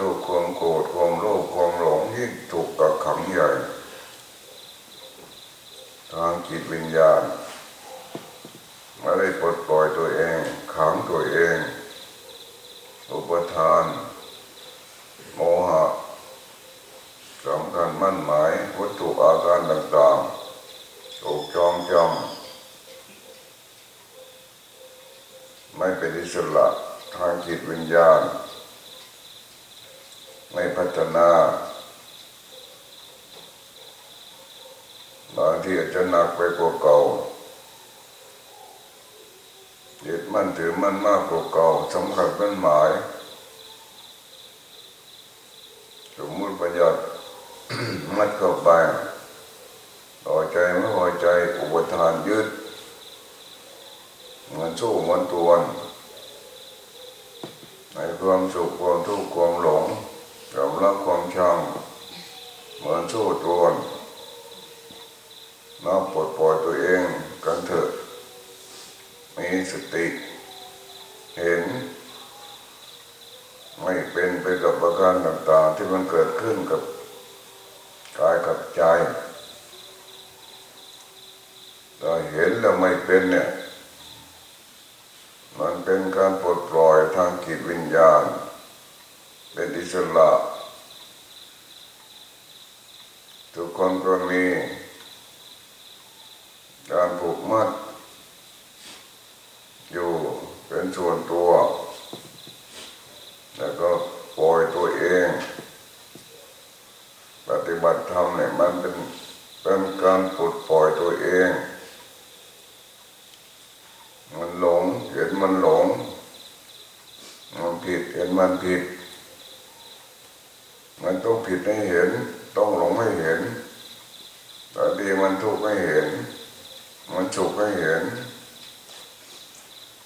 ความทุกข์ความโกรธความโลภความหลงยิ่งถูกกักขังใหญ่ ทางจิตวิญญาณไม่ได้ปลดปล่อยตัวเองขังตัวเอง อุปทาน โมหะสำคัญมั่นหมายวัตถุอาการต่างๆถูกจองจำไม่เป็นอิสระทางจิตวิญญาณ นาบางทีอาจจะหนักไปกว่าเก่ายึดมั่นถือมั่นมากกว่าเก่าสำคัญเป็นหมาย สมมติประหยัดมัดเข้าไปพอใจไม่พอใจอุปทานยึดมันสู้มันตัวนความสุขความทุกข์ความหลงยอมรับความชังเหมือนสู้ตัวน้อปลดปล่อยตัวเองกันเถอะ มีสติ เห็น ไม่ เป็นไปกับประการต่างๆที่มันเกิดขึ้นกับกายกับใจเราเห็นแล้วไม่เป็นเนี่ย มันเป็นการปลดปล่อยทางจิตวิญญาณ เป็นอิสระทุกคนก็มีการผูกมัด อยู่เป็นส่วนตัว แล้วก็ อง ปฏิบัติธรรมเนี่ยมันเป็นเป็นการปลดปล่อยตัวเอง มันหลงเห็นมันหลง มันผิดเห็นมันผิด มันต้องผิดให้เห็น ต้องหลงให้เห็นบางทีมันทุกข์ให้เห็น มันสุขให้เห็น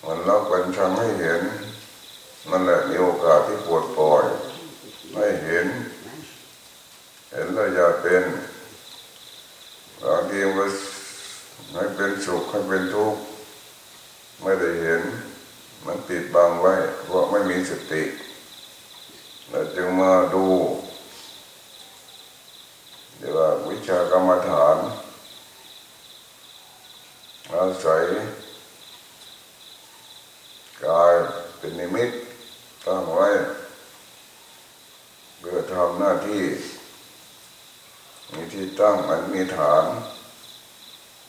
มันรักเป็นชังให้เห็นมันแหละมีโอกาสที่ปวดปล่อย ไม่เห็น เห็นแล้วอย่าเป็นบางทีมันให้เป็นสุขให้เป็นทุกข์ไม่ได้เห็น มันปิดบังไว้ เพราะไม่มีสติเราจึงมาดูเรียกว่าวิชากรรมฐานอาศัยกายเป็นนิมิตตั้งไว้เพื่อทำหน้าที่ มีที่ ตั้งมันมีฐาน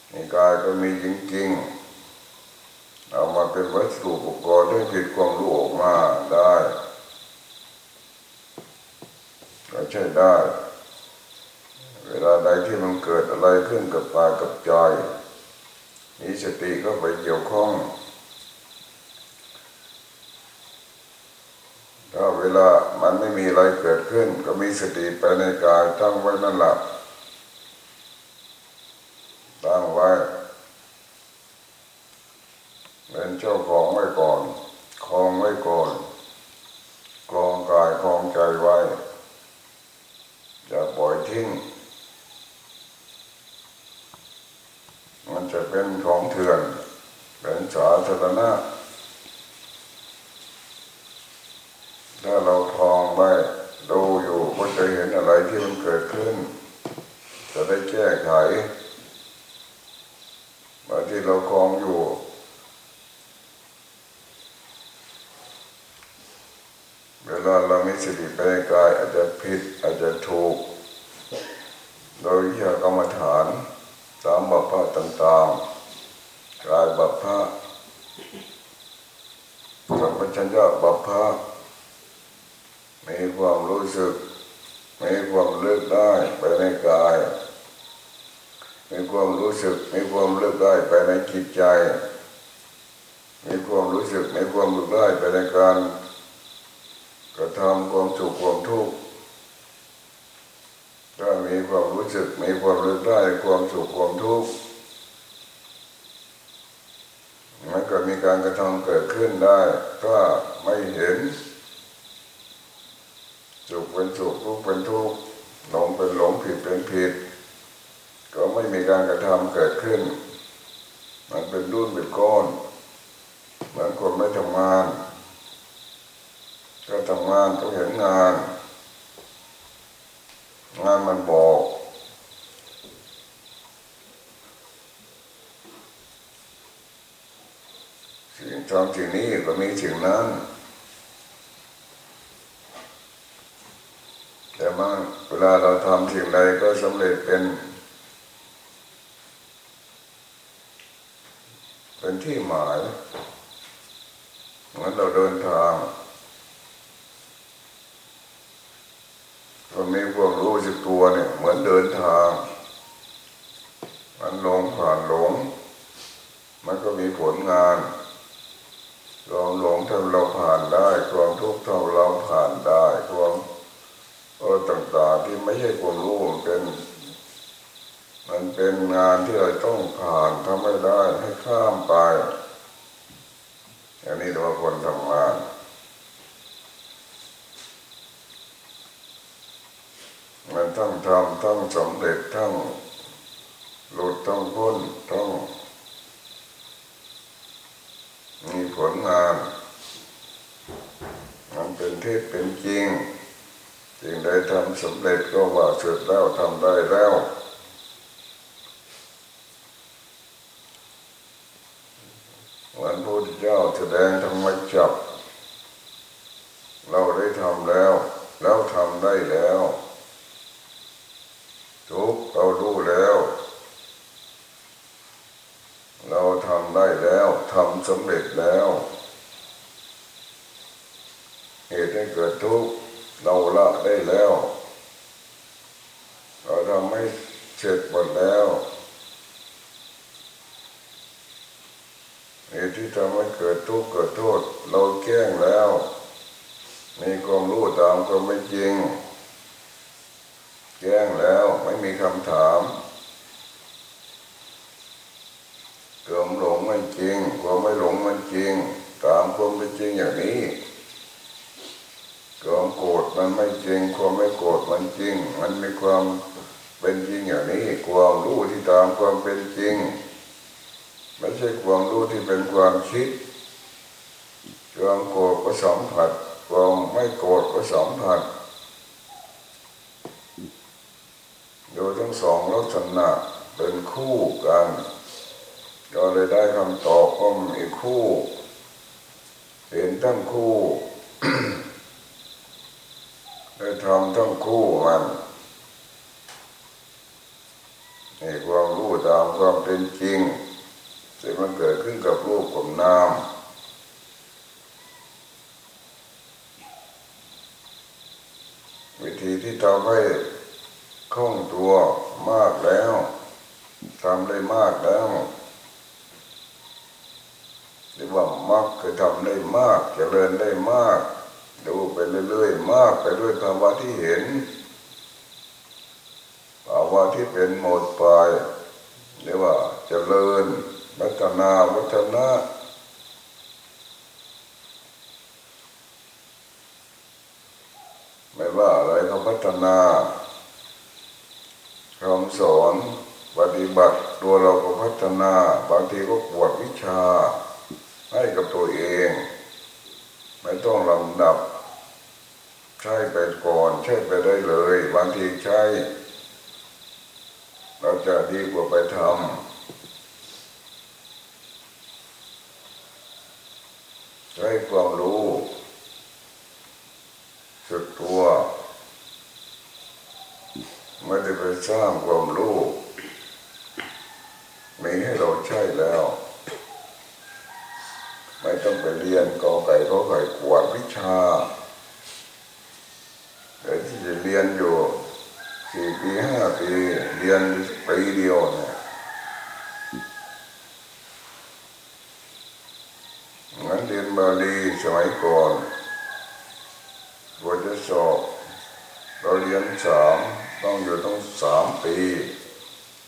ในกายก็มีจริงๆเอามาเป็นวัตถุอุปกรณ์ให้ผิดความรู้ออกมาได้ก็ใช่ได้ เวลาใดที่มันเกิดอะไรขึ้นกับกากับใจมีสติก็ไปเกี่ยวข้องถ้าเวลามันไม่มีอะไรเกิดขึ้น ก็มีสติไปในกายตั้งไว้นั่นแหละตั้งไว้เป็นเจ้าของไว้ก่อนคลองไว้ก่อนคลองกายคลองใจไว้อย่าปล่อยทิ้ง มันจะเป็นของเถื่อน เป็นสาธารณะ ถ้าเราทองไว้ดูอยู่ก็จะเห็นอะไรที่มันเกิดขึ้น จะได้แก้ไขบางที่เราคลองอยู่เวลาเรามีสติไปในกายอาจจะผิดอาจจะถูก โดยวิชากรรมฐานตามบัพพะต่างๆกายบัพพะสัมปชัญญะบัพพะ มีความรู้สึก มีความเลือกได้ไปในกาย มีความรู้สึก มีความเลือกได้ไปในจิตใจ มีความรู้สึก มีความเลือกได้ไปในการกระทำความสุขความทุกข์ถ้ามีความรู้สึก มีความเลือกได้ความสุขความทุกข์มันก็มีการกระทำเกิดขึ้นได้ ถ้าไม่เห็น สุขเป็นสุขทุกข์เป็นทุกข์หลงเป็นหลงผิดเป็นผิด ก็ไม่มีการกระทำเกิดขึ้น มันเป็นรุ่นเป็นก้อน เหมือนคนไม่ทำงาน ก็ทำงานต้องเห็นงาน งานมันบอกสิ่งทำสิ่งนี้ก็มีสิ่งนั้น แต่มาเว ลาเราทำสิ่งใดก็สำเร็จเป็น เป็นที่หมาย เหมือนเราเดินทางเรามีความรู้สึกตัวเนี่ย เหมือนเดินทาง มันหลงผ่านหลง มันก็มีผลงานความหลงทำเราผ่านได้ความทุกข์ทำเราผ่านได้ความเออต่างๆที่ไม่ใช่ความรู้มันเป็น มันเป็นงานที่เราต้องผ่านทำไม่ได้ให้ข้ามไปอันนี้เราคนทำงาน มันต้องทำต้องสำเร็จต้องหลุดต้องพ้นต้องมี ผลงานมันเป็นเทศเป็นจริงจริงได้ทำสำเร็จก็ว่าเสร็จแล้วทำได้แล้ววันพุทธเจ้าแสดงธรรมจับ เราได้ทำแล้ว แล้วทำได้แล้ว ทุกเรารู้แล้ว เราทำได้แล้วทำสำเร็จแล้ว เหตุให้เกิดทุกข์เราละได้แล้ว เราทำไม่เสร็จหมดแล้วเหตุที่ทำให้เกิดทุกข์เกิดโทษ เราแก้งแล้ว มีความรู้ตามความไม่จริง แก้งแล้วไม่มีคำถามความหลงไม่จริงความไม่หลงมันจริง ตามความเป็นจริงอย่างนี้ความโกรธมันไม่จริง ความไม่โกรธมันจริง มันมีความเป็นจริงอย่างนี้ ความรู้ที่ตามความเป็นจริง ไม่ใช่ความรู้ที่เป็น ความคิดความโกรธก็สัมผัสความไม่โกรธก็สัมผัสโดยทั้งสองลักษณะเป็นคู่กันเราเลยได้คำตอบว่ามีคู่ เห็นทั้งคู่ได้ทำทั้งคู่มันในความรู้ตามความเป็นจริง ที่มันเกิดขึ้นกับรูปกับนามวิธีที่ทำให้คล่องตัวมากแล้วทำได้มากแล้วหรือว่ามักคือทำได้มากจเจริญได้มาก ดูไปเรื่อยๆ มากไปด้วยภาวะที่เห็นภาวะที่เป็นหมดไปเรียกว่าเจริญ วัฒนาวัฒนะไม่ว่าอะไรก็พัฒนาคำสอนปฏิบัติตัวเราก็พัฒนา บางทีก็ปวดวิชา ให้กับตัวเอง ไม่ต้องลำดับ ใช้ไปก่อน ใช้ไปได้เลย บางทีใช้ เราจะดีกว่าไปทำใช้ความรู้ ฝึก ไม่ได้ไป สร้างความรู้มีให้เราใช้แล้ว ไม่ต้องไปเรียนกอไก่ขอไก่กวดวิชาแต่ที่จะเรียนอยู่สี่ปีห้าปีเรียนปีเดียวเนี่ยงั้นเรียนบาลีสมัยก่อนกว่าจะสอบเราเรียนสามต้องอยู่ต้องสามปี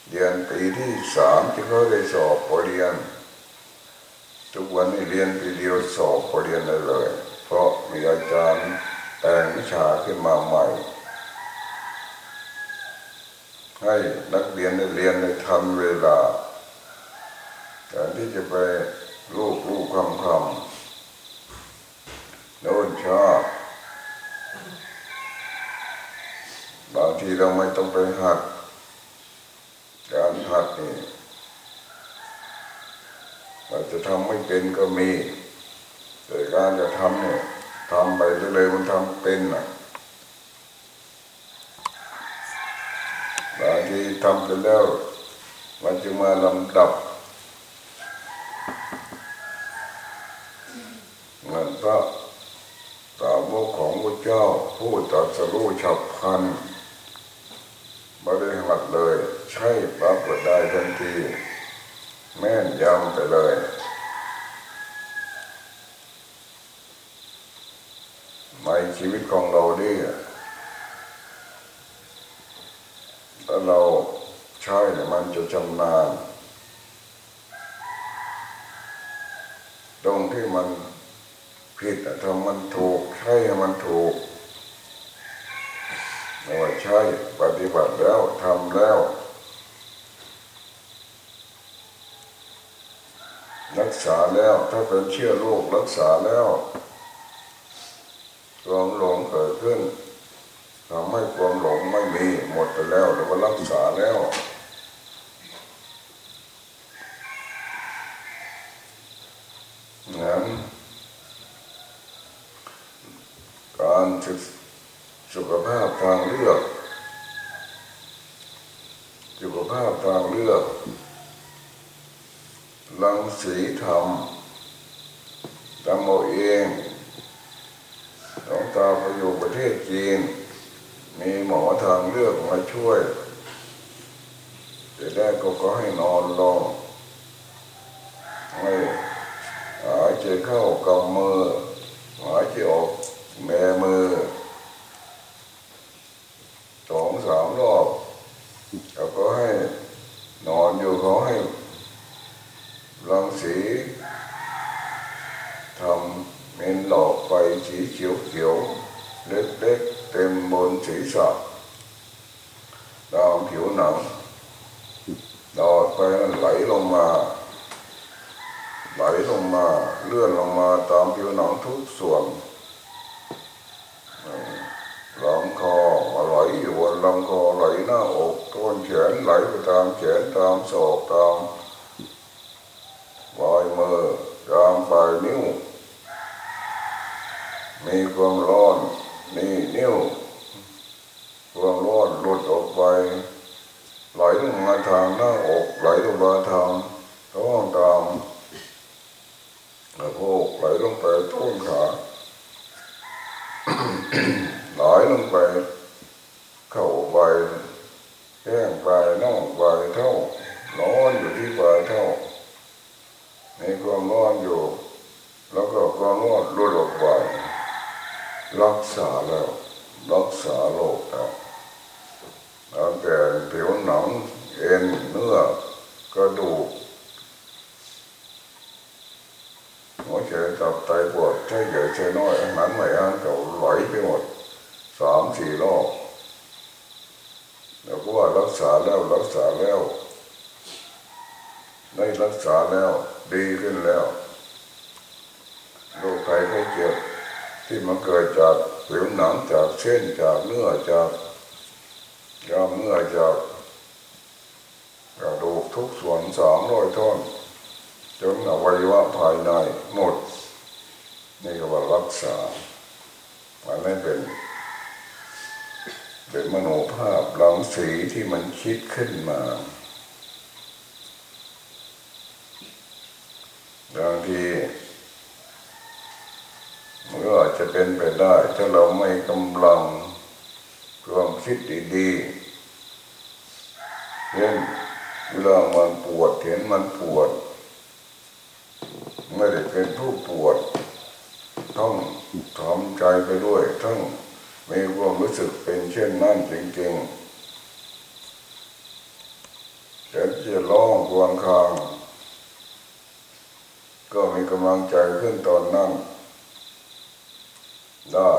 เรียนปีที่สาม ที่เขาได้สอบพอเรียน ทุกวันนี้เรียนปีเดียวสอบพอเรียนได้เลย เพราะมีอาจารย์แต่งวิชาขึ้นมาใหม่ให้นักเรียนได้เรียนในทันเวลาการที่จะไปลูกลูกคำคำโน้นชอบบางทีเราไม่ต้องไปหัด การหัดนี่ จะทำไม่เป็นก็มีแต่การจะทำเนี่ยทำไปเรื่อยๆมันทำเป็นนะบางทีทำไปแล้ว มันจะมาลำดับเงินพระสาวกของพระเจ้า ผู้ตรัสรู้ฉับพลันไม่ได้หัดเลย ใช่ปรากฏได้ทันที แม่นยำไปเลย ในชีวิตของเราดิถ้าเราใช้เนี่ยมันจะชำนาญตรงที่มันผิดทำมันถูกใช่ให้มันถูกไม่ว่าใช่ปฏิบัติแล้วทำแล้วรักษาแล้วถ้าเป็นเชื่อโรครักษาแล้ว ความหลงเกิดขึ้นทำให้ความหลงไม่มีหมดไปแล้วหรือว่ารักษาแล้วนั้นการศึกสุขภาพทางเลือกสุขภาพทางเลือกรังสีธรรมทำเอาเองหลวงตาไปอยู่ประเทศจีน มีหมอทางเลือกมาช่วยจะได้ก็ก็ให้นอนลงให้หายใจเข้ากำมือหายใจออกแม่มือสองสามรอบแล้วก็ให้นอนอยู่เขาให้รังสีทำเม็นหลอกไฟสีเขียวเขียวๆเล็กๆเต็มบนศีรษะตามผิวหนังหลอด ไฟนั้นไหลลงมา ไหลลงมา เลื่อนลงมาตามผิวหนังทุกส่วนลำคอไหลอยู่บนลำคอไหลหน้าอกต้นแขนไหลไปตามแขนตามศอกตามปลายมือตามปลายนิ้ว มีความร้อนนี่นิ้วความร้อนหลุดออกไป ไห ลลงมาทางหน้าอกไหลลงมาทางท้องตามกระโพกไหลลงไปต้นขาไหลลงไป เข้าไปแห้งไปน่องไปเท่าร้อนอยู่ที่ปลายเท่ามีความร้อนอยู่ แล้วก็ความร้อนลดออกไปรักษาแล้ว รักษาโรคแล้ว ตั้งแต่ผิวหนังเอ็นเนื้อกระดูกหัวใจตับไตปวดใช่ใหญ่ใช่น้อยอาหารไม่อาหารเก่าไหลไปหมดสามสี่รอบแล้วก็ว่ารักษาแล้วรักษาแล้ว ได้รักษาแล้วดีขึ้นแล้วโรคภัยไข้เจ็บที่มันเกิดจากผิวหนังจากเส้นจากเนื้อจาก กล้ามเนื้อจากกระดูกทุกส่วนสามร้อยท่อนจนอวัยวะภายในหมดนี่ก็ว่ารักษามันไม่เป็น เป็นมโนภาพลังสีที่มันคิดขึ้นมาบางทีมันก็อาจจะเป็นไปได้ ถ้าเราไม่กำลังความคิดดีๆ เช่นเวลามันปวดเห็นมันปวด ไม่ได้เป็นผู้ปวด ต้องทำใจไปด้วยต้องมีความรู้สึกเป็นเช่นนั้นจริงๆแต่จะร้องกวางคางก็มีกำลังใจขึ้นตอนนั้นได้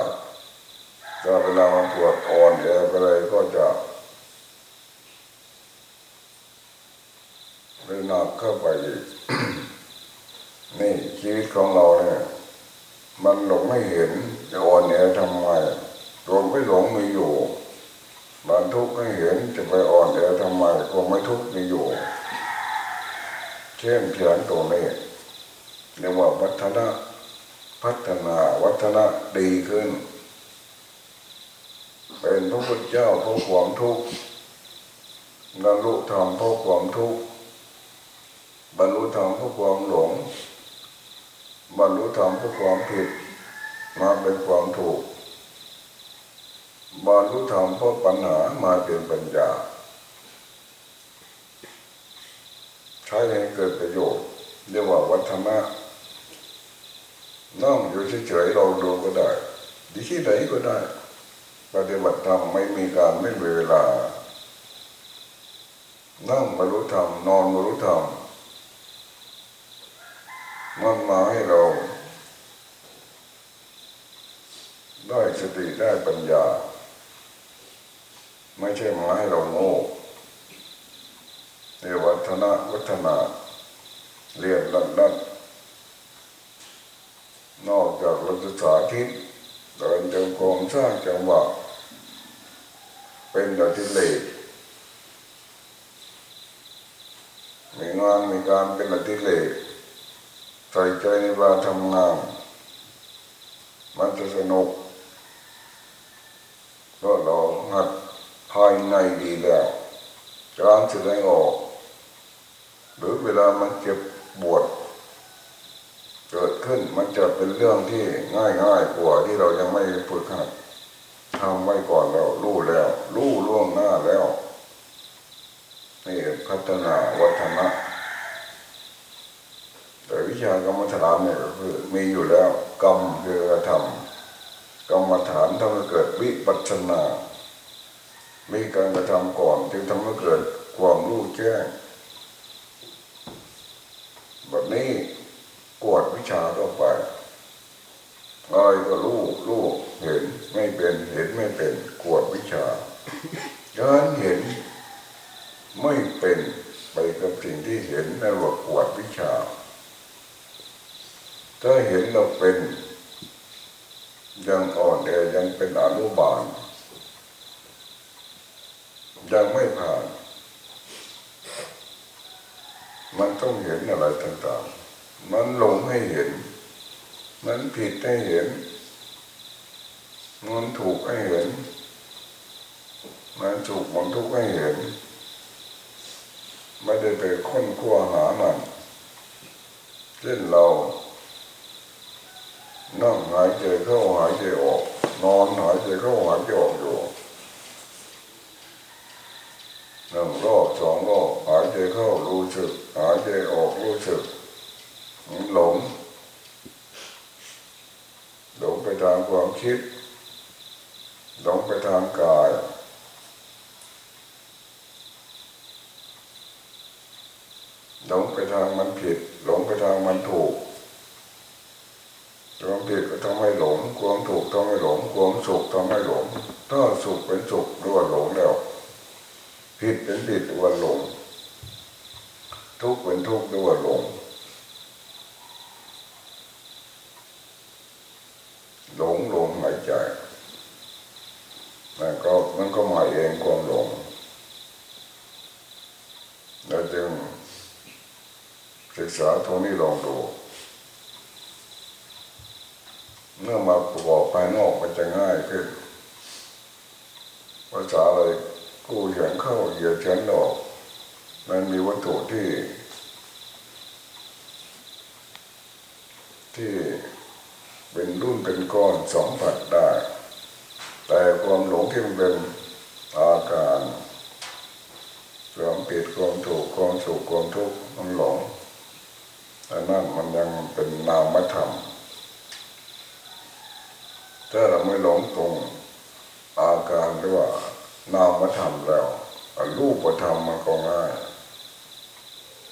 ถ้าเวลามันปวดอ่อนแออะไรก็จะ ไปหนักเข้าไปอีกนี่ชีวิตของเราเนี่ยมันหลงไม่เห็นจะอ่อนแอทำไมรวมไม่หลงมีอยู่มันทุกข์ไม่เห็นจะไปอ่อนแอทำไมควมไม่ทุกข์มีอยู่ เช่นเพียงตัวนี้เรียกว่าวัฒนะพัฒนาวัฒนะดีขึ้น เป็นพระพุทธเจ้าเพราะความทุกข์บรรลุธรรมเพราะความทุกข์ บรรลุธรรมเพราะความหลง บรรลุธรรมเพราะความผิด มาเป็นความถูก บรรลุธรรมเพราะปัญหามาเป็นปัญญา ใช้ให้เกิดประโยชน์เรียกว่าวัฒนะนั่งอยู่เฉยๆเราดูก็ได้ดีที่ไหนก็ได้ ปฏิบัติธรรมไม่มีการไม่มีเวลานั่งบรรลุธรรมนอนบรรลุธรรม มันมาให้เรา ได้สติได้ปัญญา ไม่ใช่มาให้เราโง่เรียวัฒนะวัฒนาเรียนดันดันนอกจากเราจะสาธิตเดินจงกรมสร้างจังหวะเป็นอธิเลกมีงานมีการเป็นอธิเลก ใส่ใจในเวลาทำงาน มันจะสนุกก็เราหัดภายในดีแล้วการแสดงออก หรือเวลามันเจ็บปวด เกิดขึ้นมันจะเป็นเรื่องที่ง่ายง่ายกว่าที่เรายังไม่ฝึกหัดทำไว้ก่อนแล้วรู้แล้ว รู้ล่วงหน้าแล้วนี่พัฒนาวัฒนะแต่วิ ชากรรมฐานเนี่ยก็คือมีอยู่แล้วกรรมคือกระทำกรรมฐานทำให้เกิดวิปัสสนา มีการกระทำก่อนจึงทำให้เกิดความรู้แจ้งแบบนี้กวดวิชาต่อไปอะไรก็รู้รู้เห็นไม่เป็นเห็นไม่เป็นกวดวิชาการเห็นไม่เป็นไปกับสิ่งที่เห็นนั่นว่ากวดวิชา ถ้าเห็นเราเป็นยังอ่อนแอยังเป็นอนุบาล ยังไม่ผ่าน มันต้องเห็นอะไรต่างๆ มันหลงให้เห็น มันผิดให้เห็น มันถูกให้เห็น มันถูกมันทุกข์ให้เห็น ไม่ได้ไปค้นคว้าหามันเช่นเรา นั่งหายใจเข้าหายใจออก นอนหายใจเข้าหายใจออกอยู่หนึ่งรอบสองรอบหายใจเข้ารู้สึก หายใจออกรู้สึกหลงหลงไปทางความคิดหลงไปทางกายหลงไปทางมันผิด หลงไปทางมันถูก ความผิดก็ทำให้หลง ความถูกทำให้หลง ความสุขทำให้หลง ถ้าสุขเป็นสุขรู้ว่าหลงแล้ว ผิดเป็นผิดรู้ว่าหลง ทุกข์เป็นทุกข์รู้ว่าหลง หลงหลงหายใจมันก็มันก็มาเองความหลงเราจึงศึกษาตรงนี้ลองดู เมื่อมาประกอบภายนอกมันจะง่ายขึ้นภาษาอะไรกู้เฉียนเข้าเหยียดเฉียนออกมันมีวัตถุที่ ที่เป็นรุ่นเป็นก้อนสองผัดได้ แต่ความหลงที่มันเป็นอาการความผิดความถูกความสุขความทุกข์มันหลงแต่นั่นมันยังเป็นนามธรรม ถ้าเราไม่หลงตรงอาการหรือว่านามธรรมแล้วรูปธรรมมันก็ง่าย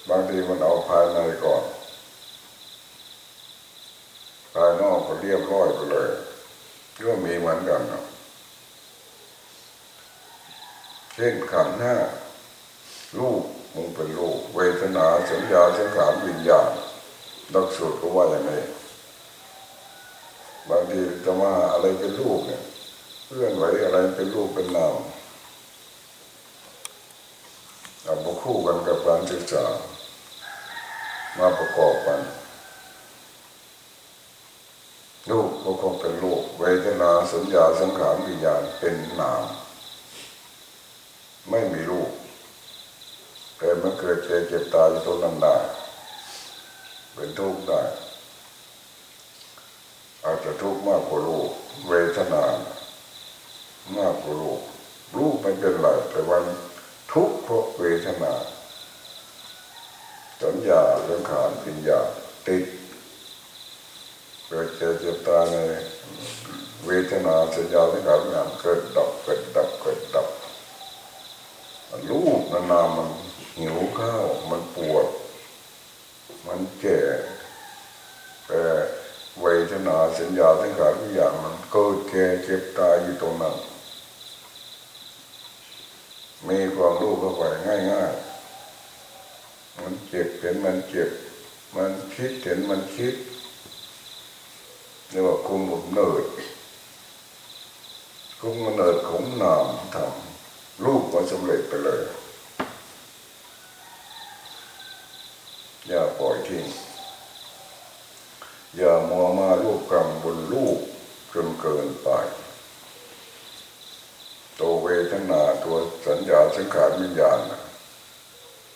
บางทีมันเอาภายในก่อนภายนอกก็เรียบร้อยไปเลยก็มีเหมือนกันนะเช่นขันธ์ห้ารูปมึงเป็นรูปเวทนาสัญญาสังขารวิญญาณดักสูตรก็ว่าอย่างนี้ บางทีจะมาอะไรเป็นรูปเนี่ยเพื่อนไหวอะไรเป็นรูปเป็นนามเอามาคู่กันกับการศึกษามาประกอบกันรูปก็คงเป็นรูปเวทนาสัญญาสังขารวิญญาณเป็นนาม ไม่มีรูปแต่มันเกิดเจ็บเจ็บตายอยู่ตรงนั้นได้เป็นทุกข์ได้ อาจจะทุกข์มากกว่ารูปเวทนามากกว่ารูปรูปไม่เป็นไรแต่วันทุกข์เพราะเวทนาสัญญาสังขารปิญญาติดเกิดเจ็บเจ็บตาในเวทนาสัญญาสังขารวิญญาณเกิดดับเกิดดับเกิดดับรูปนานๆมันหิวข้าวมันปวด มันแก่แต่ นาสัญญาสังขารทุกอย่างมันเกิดแก่เจ็บตายอยู่ตรงนั้นมีความรู้เข้าไปง่ายๆ มันเจ็บเห็นมันเจ็บ มันคิดเห็นมันคิดเรียกว่าคุมกำเนิดคุมกำเนิดของนามทำรูปก็สำเร็จไปเลย อย่าปล่อยทิ้งอย่าม ลูกกรรมบนลูกจนเกินไป ตัวเวทนาตัวสัญญาสังขารวิญญาณ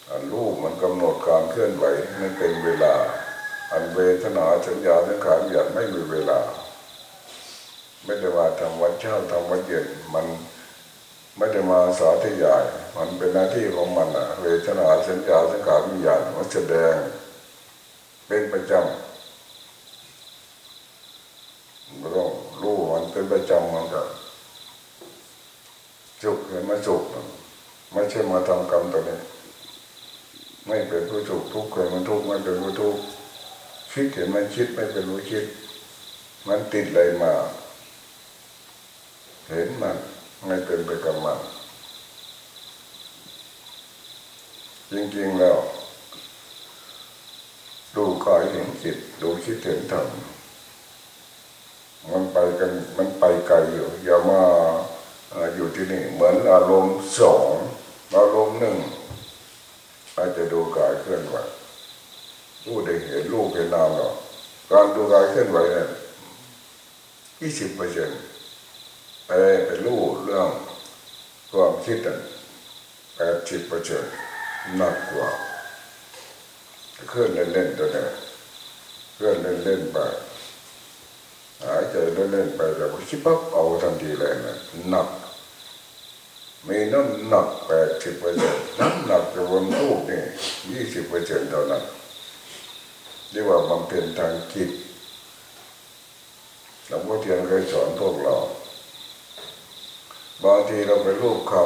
อันรูปมันกำหนดการเคลื่อนไหวไม่เป็นเวลา อันเวทนาสัญญาสังขารวิญญาณไม่มีเวลา ไม่ได้ว่าทำวันเช้าทำวันเย็นมันไม่ได้มาสาธยาย มันเป็นหน้าที่ของมันอะเวทนาสัญญาสังขารวิญญาณมันแสดง เป็นประจำเราต้องรู้มันเป็นประจำมันก็สุขเห็น ไหมสุขไม่ใช่มาทำกรรมตัวนี้ ไม่เป็นผู้สุขทุกข์เคยมันทุกข์ไม่เป็นผู้ทุกข์คิดเห็นมันคิดไม่เป็นผู้คิด มันติดอะไรมา เห็นมันไม่เป็นไปกับมันจริงๆแล้วดูกายเห็นจิตดูคิดเห็นธรรมมันไปกันมันไปไกลอยู่อย่ามา อยู่ที่นี่เหมือนอารมณ์สองอารมณ์หนึ่งอาจจะดูกายเคลื่อนไหวรู้ได้เห็นรูปเห็นนามหรอกการดูกายเคลื่อนไหวเนี่ยยี่สิบเปอร์เซ็นต์ไปไปรู้เรื่องความคิดนั่นแปดสิบเปอร์เซ็นต์หนักกว่าเคลื่อนเล่นๆตัวนี้เคลื่อนเล่นๆไปหายใจเล่นๆไปแต่คิดปั๊บเอาทันทีเลยนะหนัก มีน้ำหนักแปดสิบเปอร์เซ็นต์น้ำหนักจะบนรูปนี่ยี่สิบเปอร์เซ็นต์เท่านั้นเรียกว่าบำเพ็ญทางจิตหลวงพ่อเทียนเคยสอนพวกเราบางทีเราไปรูปคำ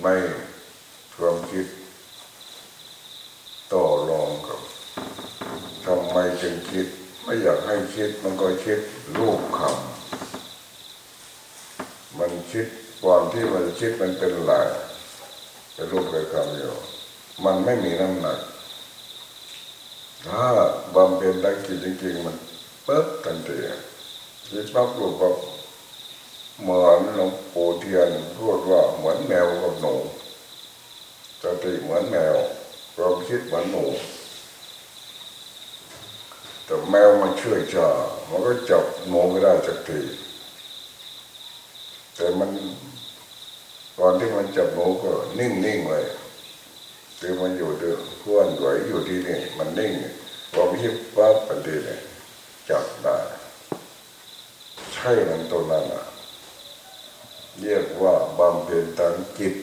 ไม่ความคิดต่อรองกับทำไมจึงคิด ไม่อยากให้คิดมันก็คิดรูปคำ คิดความที่มันคิดมันเป็นหลายเป็นรูปเป็นคำอยู่มันไม่มีน้ำหนัก ถ้าบำเพ็ญดังกิจจริงๆมันเปิดทันทีคิดปั๊บรูปปั๊บเหมือนหลวงปู่เทียนพูดว่าเหมือนแมวกับหนูสติเหมือนแมวความคิดเหมือนหนูแต่แมวมันเชื่อชามันก็จับหนูไม่ได้สักที แต่มันตอนที่มันจับหนูก็นิ่งนิ่งเลยคือมันอยู่ด้วยเคลื่อนไหวอยู่ที่นี่มันนิ่งพอพิบปั๊บปันทีเนี่ยจับได้ใช่มันตัวนั้นอะเรียกว่าบำเพ็ญทางจิต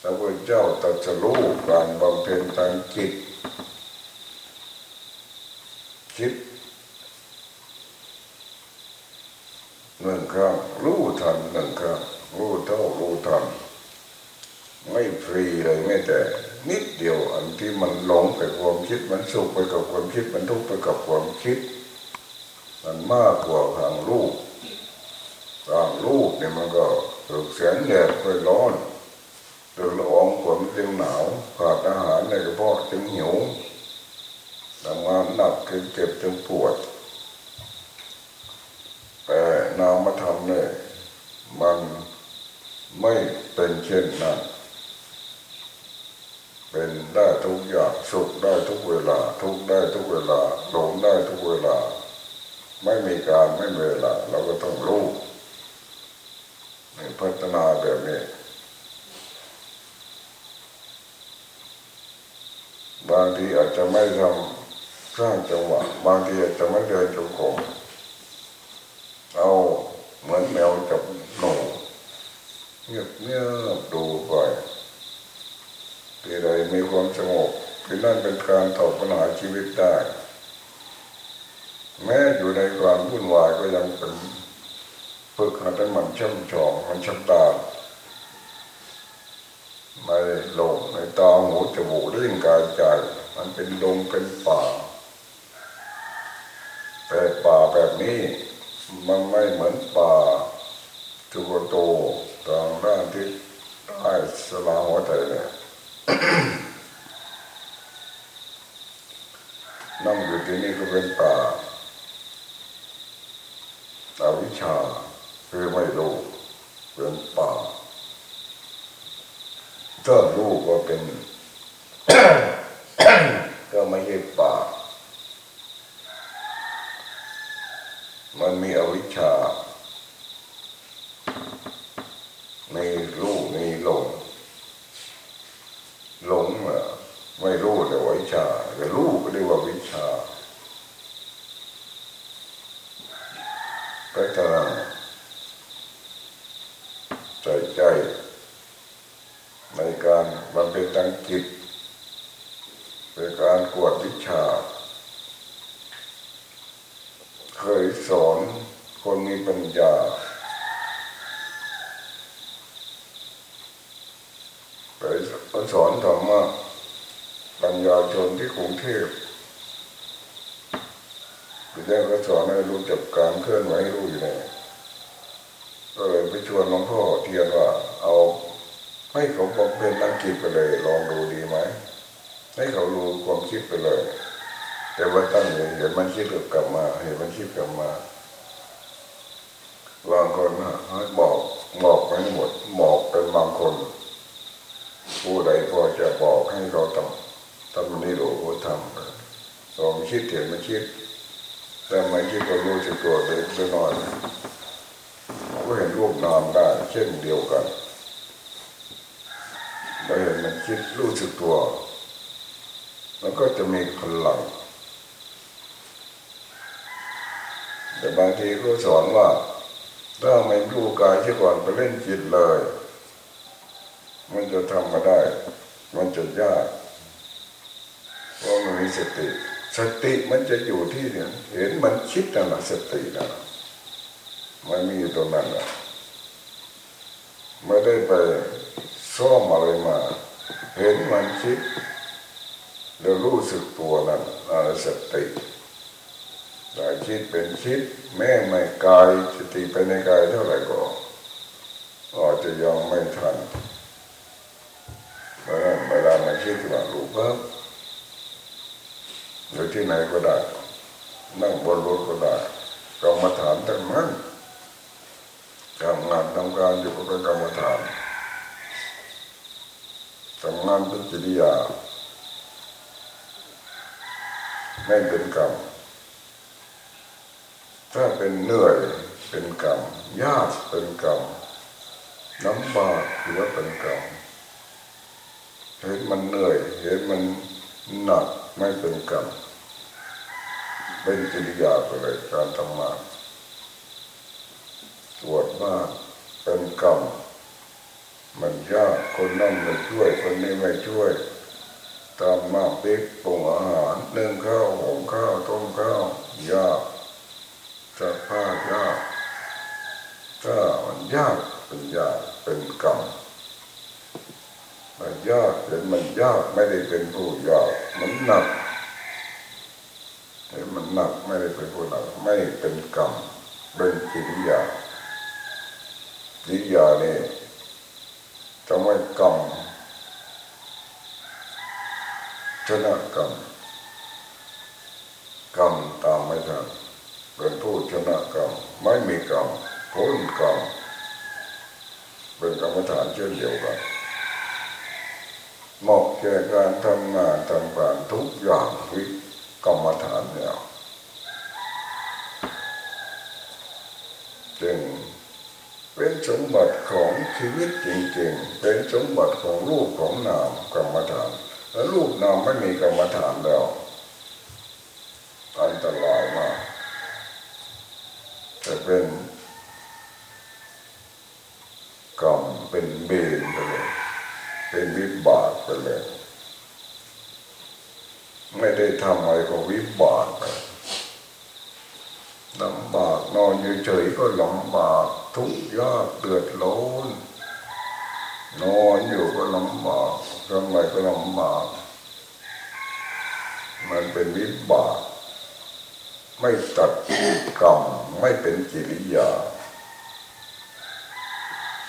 พระพุทธเจ้าตรัสรู้การบำเพ็ญทางจิต คิดหนึ่งครั้งรู้ ทันหนึ่งครั้งรู้เท่ารู้ทันไม่ฟรีเลยแม้แต่ นิดเดียวอันที่มันหลงไปความคิดมันสุขไปกับความคิดมันทุกข์ไปกับความคิด มันมากกว่าทางรูปทางรูปเนี่ยมันก็ถูกแสงแดดไปร้อนโดยละอองฝนจึงหนาวขาดอาหารในกระเพาะจึงหิวทำงานหนักจึงเจ็บจึงปวดแต่นามธรรมเนี่ย มันไม่เป็นเช่นนั้น เป็นได้ทุกอย่างสุขได้ทุกเวลา ทุกได้ทุกเวลาหลงได้ทุกเวลา ไม่มีการไม่มีเวลา เราก็ต้องรู้พัฒนาแบบนี้บางทีอาจจะไม่ทำสร้างจังหวะบางทีอาจจะไม่เดินจงกรมเอา เหมือนแมวจับหนูเงียบเงียบดูไปที่ใดมีความสงบที่นั่นเป็นการตอบปัญหาชีวิตได้ แม้อยู่ในความวุ่นวายก็ยังเป็นฝึกหัดให้มันช่ำชองมันช่ำตาไม่หลงในตาหูจมูกลิ้นกายใจ มันเป็นดงเป็นป่าแต่ป่าแบบนี้ มันไม่เหมือนป่าจุกโตทางด้านที่ใต้สลาหัวใจเนี่ยนั่งอยู่ที่นี่ก็เป็นป่าอาวิชาคือไม่รู้เป็นป่าถ้ารู้ก็เป็น ก็ไม่ใช่ป่า มันมีอวิชชามีรู้มีหลงหลงอะไม่รู้แต่วิชาแต่รู้ก็เรียกว่าวิชาพัฒนาใจใจ ในการบำเพ็ญทางจิตเป็นการกวดวิชา เคยสอนคนมีปัญญาเคยสอนธรรมะปัญญาชน ที่กรุงเทพแจ้ก็สอนให้รู้จักการเคลื่อนไหวรู้อยู่เลยก็เลยไปชวนหลวงพ่อเทียนว่า เอาให้เขาบำเพ็ญนักจิตไปเลย ลองดูดีไหมให้เขารู้ความคิดไปเลย แต่ว่าตั้งเห็นมันคิดกลับมาเห็นมันคิดกลับมาบางคนให้บอกบอกไม่หมดบอกเป็นบางคน ผู้ใดพอจะบอกให้เขาทำ ทำนี่รู้ว่าทำลองคิดเห็นมันคิดแต่ไม่คิดก็รู้สึกตัวเล็กน้อยก็เห็นรูปนามได้ เช่นเดียวกันเราเห็นมันคิดรู้สึกตัวมันก็จะมีพลังแต่บางทีก็สอนว่า ถ้าไม่รู้กายที่ก่อนไปเล่นจิตเลย มันจะทำมาได้ มันจะยาก เพราะมันมีสติ สติมันจะอยู่ที่เนี่ยเห็นมันคิดนั่นแหละสตินะมันมีอยู่ตรงนั้นนะไม่ได้ไปซ่อมอะไรมา เห็นมันคิดแล้วรู้สึกตัวนั่นอะไรสติแต่คิดเป็นคิด แม่ไม่กายสติไปในกายเท่าไหร่ก็อาจจะยังไม่ทันเพราะนั้นเวลามันคิดว่ารู้ปั๊บ ที่ไหนก็ได้ นั่งบนรถก็ได้กรรมฐานทั้งนั้นทำงานทำการอยู่ก็เป็นกรรมฐานทำงานเป็นจิตยาไม่เป็นกรรม ถ้าเป็นเหนื่อยเป็นกรรม ยากเป็นกรรมลำบากถือว่าเป็นกรรมเห็นมันเหนื่อยเห็นมันหนักไม่เป็นกรรม เป็นกิริยาไปเลยการทำงานตรวจมากเป็นกรรมมันยากคนนั่นไม่ช่วย คนนี้ไม่ช่วยตามมาเป๊กปรุงอาหารเนึ่งข้าวหุงข้าวต้มข้าวยากจะผ้ายากถ้ามันยากเป็นยากเป็นกรรมมันยากเห็นมันยากไม่ได้เป็นผู้ยากมันหนัก หนักไม่ได้เป็นผู้หนักไม่เป็นกรรมเป็นกิริยากิริยานี่ยจะไม่กรรมชนะกรรมกรรมตามไม่ทันเป็นผู้ชนะกรรมไม่มีกรรมพ้นกรรมเป็นกรรมฐานเช่นเดียวกันเหมาะแก่การทำงานทำการทุกอย่างวิกรรมฐานเนี่ย จึงเป็นสมบัติของชีวิตจริงๆ เป็นสมบัติของรูปของนามกรรมฐาน แล้วรูปนามไม่มีกรรมฐานแล้ว อันตรายมากจะเป็นกรรมเป็นเบนไปเลยเป็นวิบากไปเลย ไม่ได้ทำอะไรก็วิบากไปลำบากนอน เฉยๆก็ลำบากทุกข์ยากเดือดร้อนนอนอยู่ก็ลำบากทำไมก็ลำบากมันเป็นวิบากไม่ตัดกรรมไม่เป็นกิริยา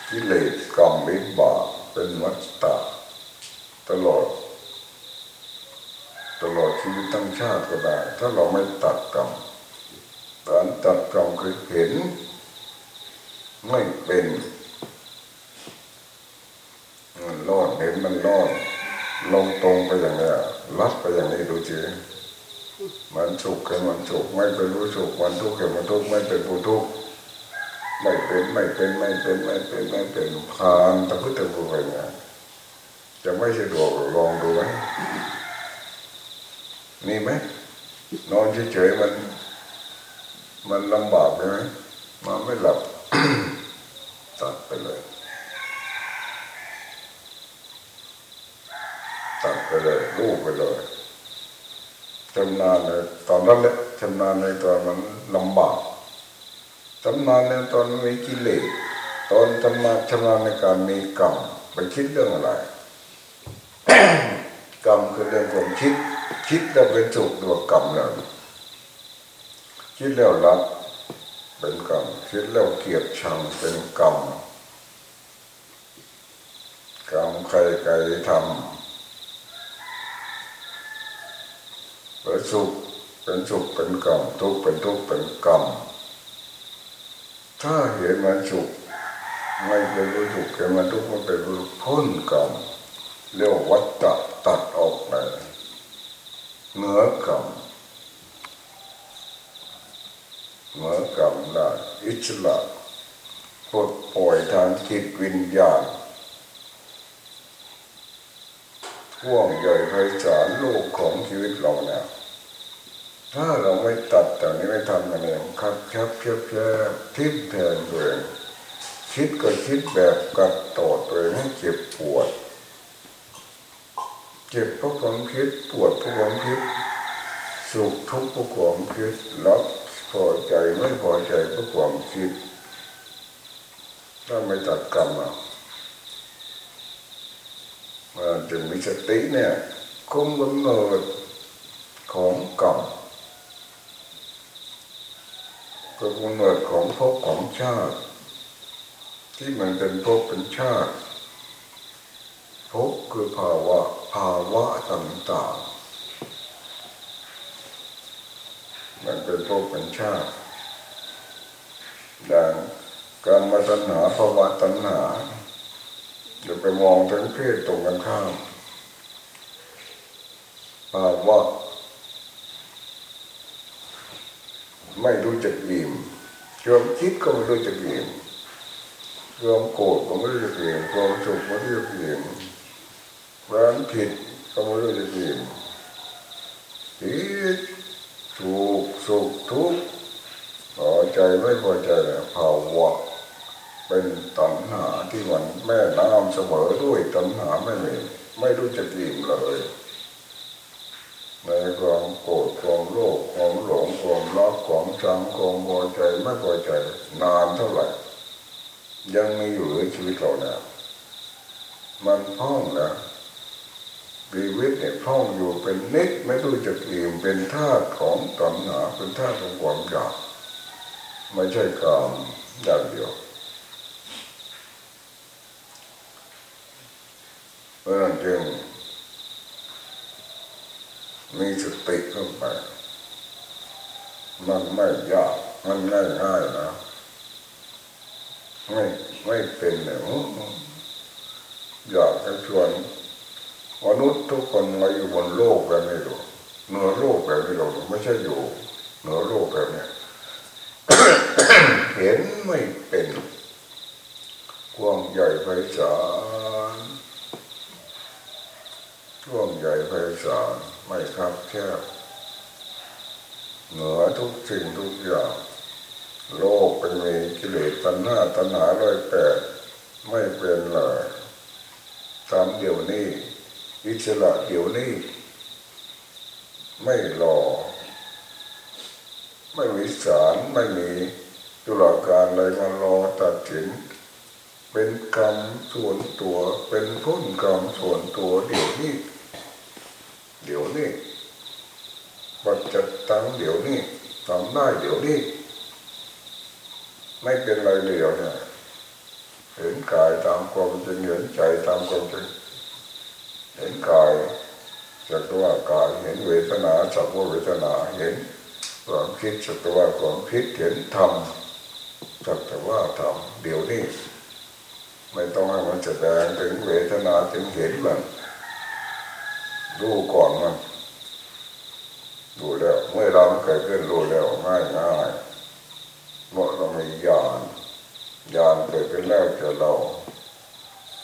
กิเลสกรรมวิบากเป็นวัฏฏะตลอด ตลอดชีวิตทั้งชาติก็ได้ ถ้าเราไม่ตัดกรรม การตัดกรรมคือเห็น ไม่เป็นมันรอดเห็นมันรอดลงตรงไปอย่างนี้ลัดไปอย่างนี้ดูจีมันสุขแค่มันสุขไม่เป็นรู้สุขมันทุกข์แค่มันทุกข์ไม่เป็นผู้ทุกข์ไม่เป็นไม่เป็นไม่เป็นไม่เป็นไม่เป็นผ่านตะพื้นตะพูไปเนี่ยจะไม่สะดวกลองดูไหมมีไหมนอนเฉยๆมัน มันลำบากใช่ไหมมันไม่หลับตัดไปเลยตัดไปเลยลูกไปเลยชำนาญเลยตอนนั้นแหละชำนาญในตอนมันลำบากชำนาญในตอนมีกิเลสตอนชำนาญชำนาญในการมีกรรมไปคิดเรื่องอะไรกรรมคือเรื่องความคิด คิดแล้วเป็นสุขตัวกรรมแล้ว คิดแล้วรักเป็นกรรมคิดแล้วเกลียดชังเป็นกรรมกรรมใครใครทำเป็นสุขเป็นสุขเป็นกรรมทุกเป็นทุกเป็นกรรมถ้าเห็นมันสุขไม่เป็นรู้สุขเห็นมันทุกข์มันเป็นรู้พ้นกรรมเรียกวัฏฏะตัดออกไปเหนือกรรมเหนือกรรมได้ อิสระปลดปล่อยทางจิตวิญญาณห่วงใหญ่ไพศาลโลกของชีวิตเราเนี่ยถ้าเราไม่ตัดแต่นี้ไม่ทำกันเองครับแคบเพียบเพียบทิพแทนตัวเองคิดก็คิดแบบกัดตอดตัวเองให้เจ็บปวด เจ็บเพราะความคิดปวดเพราะความคิดสุขทุกข์เพราะความคิดรัก พอใจไม่พอใจเพราะความคิด ถ้าไม่ตัดกรรมอะมันจึงมีสติเนี่ยคุมกำเนิดของกรรมกำเนิดของภพของชาติ ที่มันเป็นภพเป็นชาติภพคือภาวะภาวะต่างๆ มันเป็นภพเป็นชาติดังการมตัณหาภาวะตัณหาอย่าไปมองทั้งเพศตรงกันข้ามภาวะไม่รู้จักอิ่มความคิดก็ไม่รู้จักอิ่มความโกรธก็ไม่รู้จะเปลี่ยนความสุขก็ไม่รู้จะเปลี่ยนความผิดก็ไม่รู้จะเปลี่ยนผิด ถูกสุขทุกข์พอใจไม่พอใจเนี่ยภาวะเป็นตัณหาที่มันแม่น้ำเสมอด้วยตัณหาไม่มีไม่รู้จะกินเลยในความโกรธความโลภความหลงความรักความชังความพอใจไม่พอใจนานเท่าไหร่ ยังมีอยู่ในชีวิตเราเนี่ยมันพ้องนะ ชีวิตเนี่ยพ้องอยู่เป็นนิดไม่รู้จะกินเป็นธาตุของตัณหาเป็นธาตุของความอยากไม่ใช่กามอย่างเดียวเพราะนั้นจึงมีสติเข้าไป มันไม่ยาก มันง่ายง่ายนะไม่ไม่เป็นเนี่ยอยากจะชวน มนุษย์ทุกคนมาอยู่บนโลกแบบนี้หรอกเหนือโลกแบบนี้หรอกไม่ใช่อยู่เหนือโลกแบบเนี้ยเห็นไม่เป็นกว้างใหญ่ไพศาลกว้างใหญ่ไพศาลไม่ครับแคบเหนือทุกสิ่งทุกอย่าง โลกเป็นมีกิเลสตัณหาตัณหาร้อยแปดไม่เป็นเลยทำเดี๋ยวนี้ อิสระเดี๋ยวนี้ ไม่รอ ไม่มีศาลไม่มีตุลาการอะไรมารอตัดสิน เป็นกรรมส่วนตัว เป็นพ้นกรรมส่วนตัวเดี๋ยวนี้ เดี๋ยวนี้ปัจจัตตังเดี๋ยวนี้ทำได้เดี๋ยวนี้ ไม่เป็นไรเหลียวเนี่ยเห็นกายตามความจริงเห็นใจตามความจริง เห็นกายสักว่ากายเห็นเวทนาสักว่าเวทนาเห็นความคิดสักว่าความคิดเห็นธรรมสักแต่ว่าธรรมเดี๋ยวนี้ไม่ต้องให้มันแสดงถึงเวทนาถึงเห็นมันดูก่อนมันดูแล้วเมื่อเราเกิดขึ้นรู้แล้วง่ายง่ายเมื่อเรามีญาณญาณเกิดขึ้นแล้วจะเรา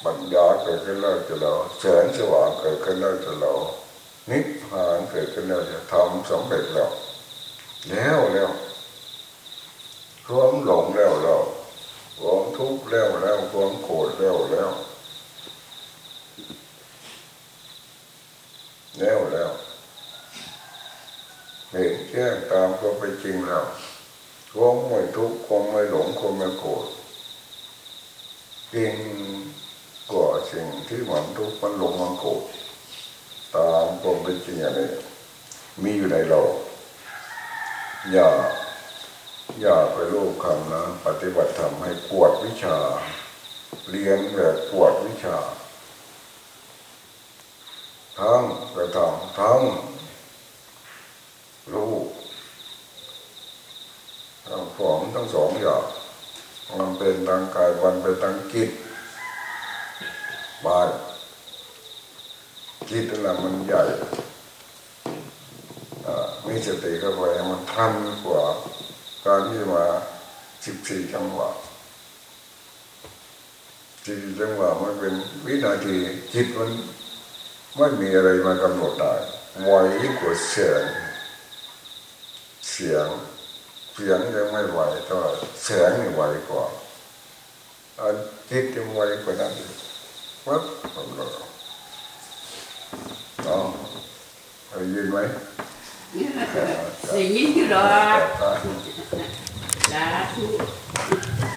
ปัญญาเกิดขึ้นแล้วจะเราแสงสว่างเกิดขึ้นแล้วจะเรานิพพานเกิดขึ้นแล้วจะทำสำเร็จแล้ว แล้วแล้วความหลงแล้วแล้วความทุกข์แล้วแล้วความโกรธแล้วแล้วแล้วแล้วเห็นแจ้งตามก็ไปจริงแล้วความไม่ทุกข์ความไม่หลงความไม่โกรธเก่ง สิ่งที่มันทุกข์มันหลงมันโกรธตามความเป็นจริงอย่างนี้มีอยู่ในเรา อย่า อย่าไปลูกคำนะ ปฏิบัติธรรมให้ปวดวิชา เรียนแบบปวดวิชา ทั้งกระทำทั้งรู้ทั้งของทั้งสองอย่างมันเป็นทางกายมันเป็นทางจิต บายจิตนั่นแหละมันใหญ่อ่ามีสติเข้าไปมันทันกว่าการที่มาสิบสี่จังหวะสิบสี่จังหวะมันเป็นวินาทีจิตมันไม่มีอะไรมากำหนดได้ไวกว่าเสียง เสียง เสียงยังไม่ไหวเท่าไหร่แสงนี่ไวกว่าอันจิตยังไวกว่านั้น อีกวัดผมก็น้องได้ยินไหมได้ยินอยู่ดอกสาธุ